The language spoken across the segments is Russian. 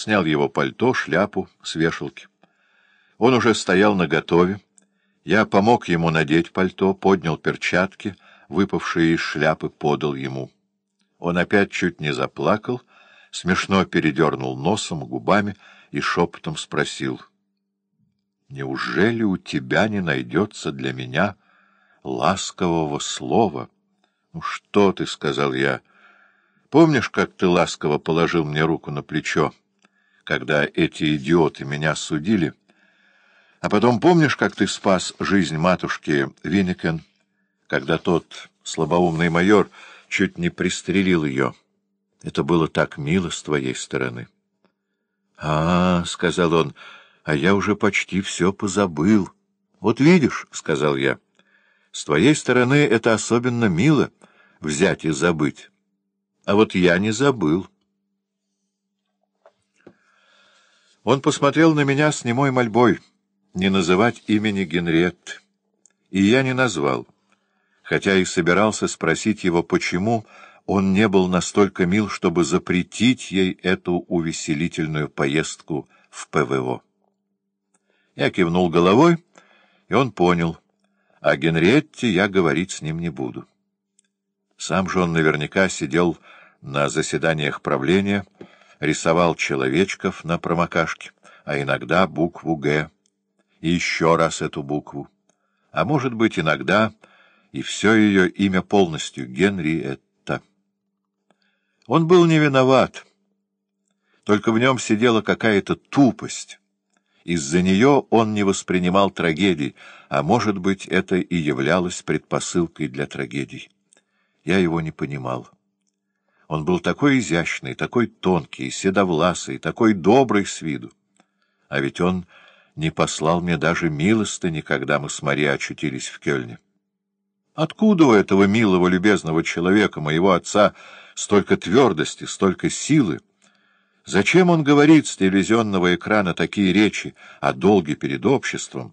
снял его пальто, шляпу с вешалки. Он уже стоял наготове. Я помог ему надеть пальто, поднял перчатки, выпавшие из шляпы, подал ему. Он опять чуть не заплакал, смешно передернул носом, губами и шепотом спросил. «Неужели у тебя не найдется для меня ласкового слова?» «Ну что ты?» — сказал я. «Помнишь, как ты ласково положил мне руку на плечо, когда эти идиоты меня судили?» А потом помнишь, как ты спас жизнь матушки Винникен, когда тот слабоумный майор чуть не пристрелил ее? Это было так мило с твоей стороны. — А, — сказал он, — а я уже почти все позабыл. — Вот видишь, — сказал я, — с твоей стороны это особенно мило — взять и забыть. А вот я не забыл. Он посмотрел на меня с немой мольбой — не называть имени Генриетты. И я не назвал, хотя и собирался спросить его, почему он не был настолько мил, чтобы запретить ей эту увеселительную поездку в ПВО. Я кивнул головой, и он понял, о Генриетте я говорить с ним не буду. Сам же он наверняка сидел на заседаниях правления, рисовал человечков на промокашке, а иногда букву «Г» и еще раз эту букву. А может быть, иногда и все ее имя полностью — Генриетта. Он был не виноват, только в нем сидела какая-то тупость. Из-за нее он не воспринимал трагедий, а, может быть, это и являлось предпосылкой для трагедий. Я его не понимал. Он был такой изящный, такой тонкий, седовласый, такой добрый с виду. А ведь он не послал мне даже милостыни, когда мы с Марией очутились в Кёльне. Откуда у этого милого, любезного человека, моего отца, столько твердости, столько силы? Зачем он говорит с телевизионного экрана такие речи о долге перед обществом,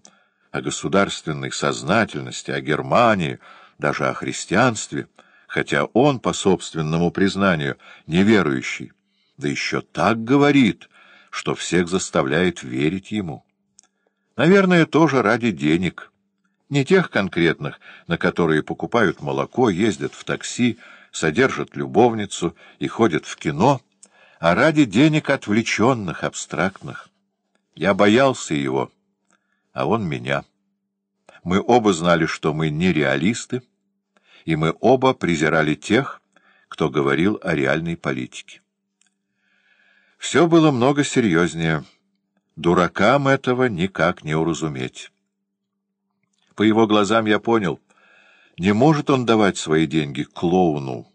о государственной сознательности, о Германии, даже о христианстве, хотя он, по собственному признанию, неверующий, да еще так говорит, что всех заставляет верить ему? Наверное, тоже ради денег. Не тех конкретных, на которые покупают молоко, ездят в такси, содержат любовницу и ходят в кино, а ради денег отвлеченных, абстрактных. Я боялся его, а он меня. Мы оба знали, что мы не реалисты, и мы оба презирали тех, кто говорил о реальной политике. Все было много серьезнее. Дуракам этого никак не уразуметь. По его глазам я понял, не может он давать свои деньги клоуну,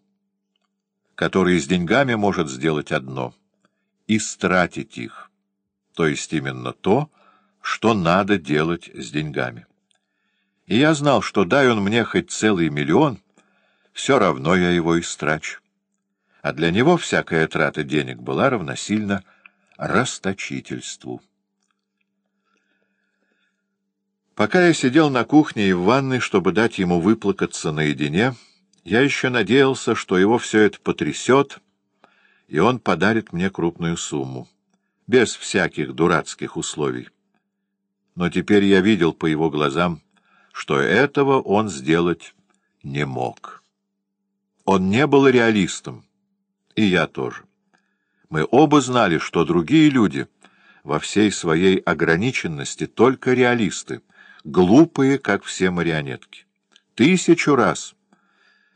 который с деньгами может сделать одно — истратить их, то есть именно то, что надо делать с деньгами. И я знал, что дай он мне хоть целый миллион, все равно я его истрачу. А для него всякая трата денег была равносильна расточительству. Пока я сидел на кухне и в ванной, чтобы дать ему выплакаться наедине, я еще надеялся, что его все это потрясет, и он подарит мне крупную сумму, без всяких дурацких условий. Но теперь я видел по его глазам, что этого он сделать не мог. Он не был реалистом, и я тоже. Мы оба знали, что другие люди во всей своей ограниченности только реалисты — глупые, как все марионетки. Тысячу раз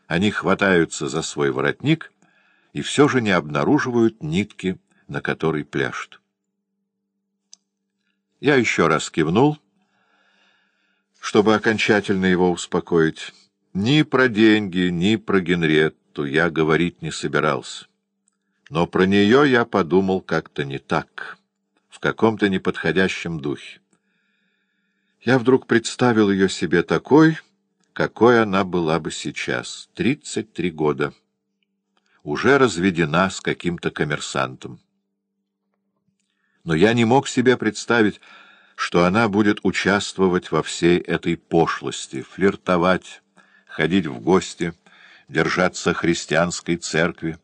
они хватаются за свой воротник и все же не обнаруживают нитки, на которой пляшут. Я еще раз кивнул, чтобы окончательно его успокоить. Ни про деньги, ни про Генретту я говорить не собирался. Но про нее я подумал как-то не так, в каком-то неподходящем духе. Я вдруг представил ее себе такой, какой она была бы сейчас, тридцать три года, уже разведена с каким-то коммерсантом. Но я не мог себе представить, что она будет участвовать во всей этой пошлости, флиртовать, ходить в гости, держаться христианской церкви,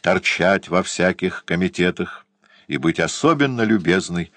торчать во всяких комитетах, и быть особенно любезной